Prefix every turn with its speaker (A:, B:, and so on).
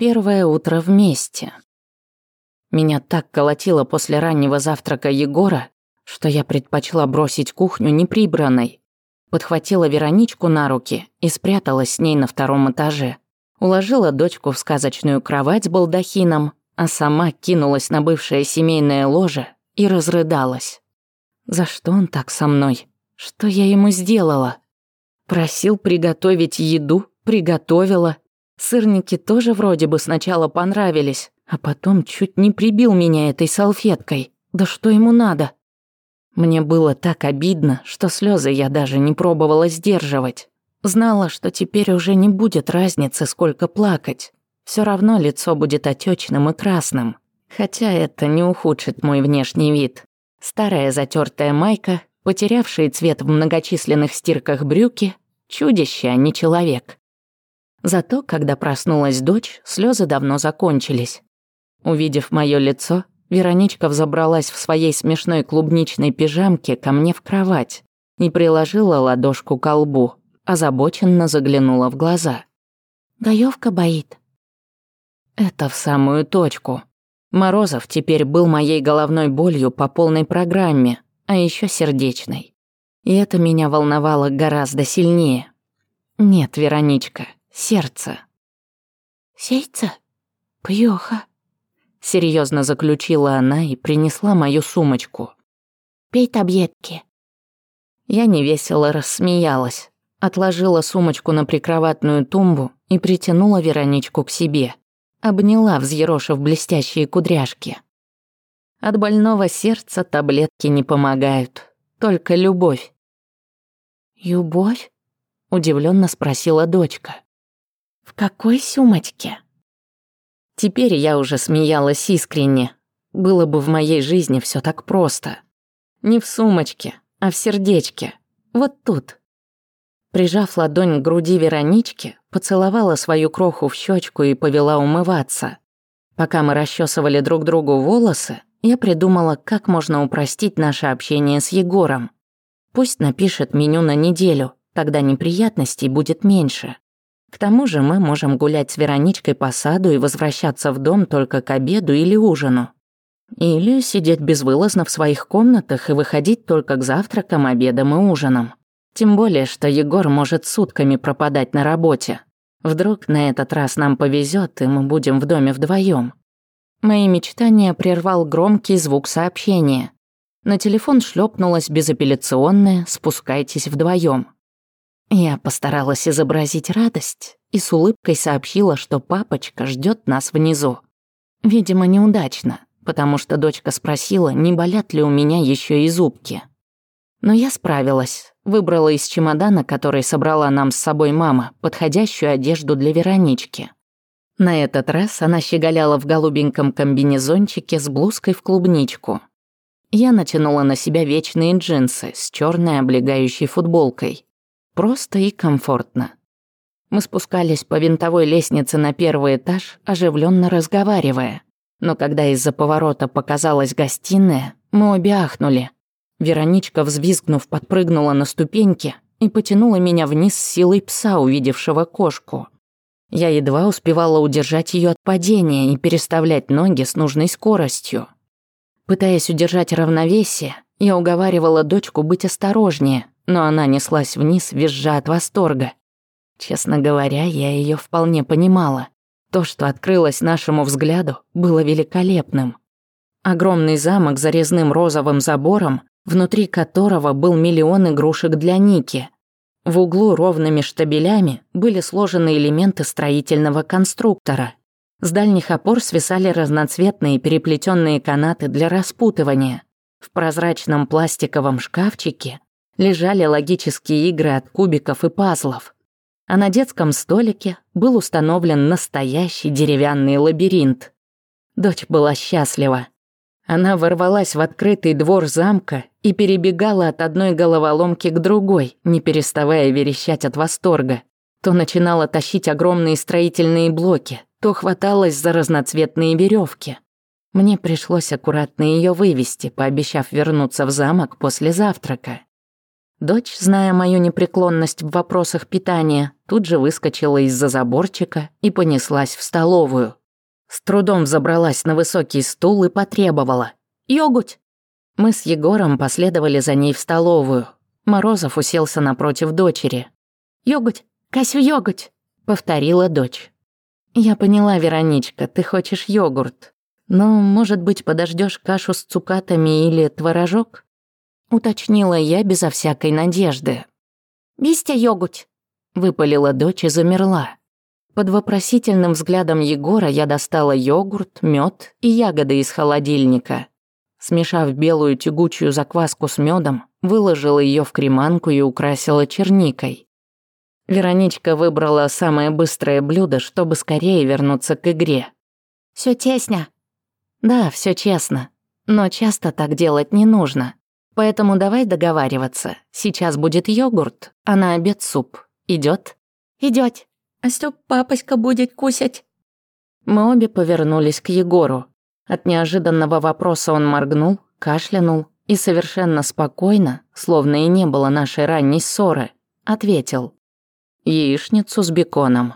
A: Первое утро вместе. Меня так колотило после раннего завтрака Егора, что я предпочла бросить кухню неприбранной. Подхватила Вероничку на руки и спряталась с ней на втором этаже. Уложила дочку в сказочную кровать с балдахином, а сама кинулась на бывшее семейное ложе и разрыдалась. За что он так со мной? Что я ему сделала? Просил приготовить еду, приготовила, Сырники тоже вроде бы сначала понравились, а потом чуть не прибил меня этой салфеткой. Да что ему надо? Мне было так обидно, что слезы я даже не пробовала сдерживать. Знала, что теперь уже не будет разницы, сколько плакать. Все равно лицо будет отечным и красным. Хотя это не ухудшит мой внешний вид. Старая затертая майка, потерявшие цвет в многочисленных стирках брюки, чудище, а не человек. Зато, когда проснулась дочь, слезы давно закончились. Увидев мое лицо, Вероничка взобралась в своей смешной клубничной пижамке ко мне в кровать и приложила ладошку к лбу, озабоченно заглянула в глаза.
B: «Гаёвка боит».
A: Это в самую точку. Морозов теперь был моей головной болью по полной программе, а еще сердечной. И это меня волновало гораздо сильнее. «Нет, Вероничка, сердце.
B: «Сейца? Плохо», —
A: серьезно заключила она и принесла мою сумочку.
B: «Пей таблетки».
A: Я невесело рассмеялась, отложила сумочку на прикроватную тумбу и притянула Вероничку к себе. Обняла, взъерошив блестящие кудряшки. От больного сердца таблетки не помогают, только любовь.
B: «Любовь?»
A: — удивленно спросила дочка.
B: В какой сумочке?
A: Теперь я уже смеялась искренне. Было бы в моей жизни все так просто. Не в сумочке, а в сердечке. Вот тут. Прижав ладонь к груди Веронички, поцеловала свою кроху в щечку и повела умываться. Пока мы расчесывали друг другу волосы, я придумала, как можно упростить наше общение с Егором. Пусть напишет меню на неделю, тогда неприятностей будет меньше. К тому же мы можем гулять с Вероничкой по саду и возвращаться в дом только к обеду или ужину. Или сидеть безвылазно в своих комнатах и выходить только к завтракам, обедам и ужинам. Тем более, что Егор может сутками пропадать на работе. Вдруг на этот раз нам повезет, и мы будем в доме вдвоем. Мои мечтания прервал громкий звук сообщения. На телефон шлепнулось безапелляционное «Спускайтесь вдвоем. Я постаралась изобразить радость и с улыбкой сообщила, что папочка ждет нас внизу. Видимо, неудачно, потому что дочка спросила, не болят ли у меня еще и зубки. Но я справилась, выбрала из чемодана, который собрала нам с собой мама, подходящую одежду для Веронички. На этот раз она щеголяла в голубеньком комбинезончике с блузкой в клубничку. Я натянула на себя вечные джинсы с черной облегающей футболкой – просто и комфортно. Мы спускались по винтовой лестнице на первый этаж, оживленно разговаривая. Но когда из-за поворота показалась гостиная, мы обе ахнули. Вероничка, взвизгнув, подпрыгнула на ступеньки и потянула меня вниз с силой пса, увидевшего кошку. Я едва успевала удержать ее от падения и переставлять ноги с нужной скоростью. Пытаясь удержать равновесие, я уговаривала дочку быть осторожнее, но она неслась вниз, визжа от восторга. Честно говоря, я ее вполне понимала. То, что открылось нашему взгляду, было великолепным. Огромный замок с зарезным розовым забором, внутри которого был миллион игрушек для Ники. В углу ровными штабелями были сложены элементы строительного конструктора. С дальних опор свисали разноцветные переплетенные канаты для распутывания. В прозрачном пластиковом шкафчике лежали логические игры от кубиков и пазлов. А на детском столике был установлен настоящий деревянный лабиринт. Дочь была счастлива. Она ворвалась в открытый двор замка и перебегала от одной головоломки к другой, не переставая верещать от восторга. То начинала тащить огромные строительные блоки, то хваталась за разноцветные веревки. Мне пришлось аккуратно ее вывести, пообещав вернуться в замок после завтрака. Дочь, зная мою непреклонность в вопросах питания, тут же выскочила из-за заборчика и понеслась в столовую. С трудом забралась на высокий стул и потребовала. «Йогурт!» Мы с Егором последовали за ней в столовую. Морозов уселся напротив дочери. «Йогурт! Касю, йогурт!» — повторила дочь. «Я поняла, Вероничка, ты хочешь йогурт. Но, может быть, подождешь кашу с цукатами или творожок?» уточнила я безо всякой надежды. «Бистя йогуть!» — выпалила дочь и замерла. Под вопросительным взглядом Егора я достала йогурт, мед и ягоды из холодильника. Смешав белую тягучую закваску с медом, выложила ее в креманку и украсила черникой. Вероничка выбрала самое быстрое блюдо, чтобы скорее вернуться к игре.
B: Все тесня?»
A: «Да, все честно. Но часто так делать не нужно. Поэтому давай договариваться. Сейчас будет йогурт, а на обед суп. Идет?
B: Идет. А что папочка будет кусать?
A: Мы обе повернулись к Егору. От неожиданного вопроса он моргнул, кашлянул и совершенно спокойно, словно и не было нашей ранней ссоры, ответил. «Яичницу с беконом».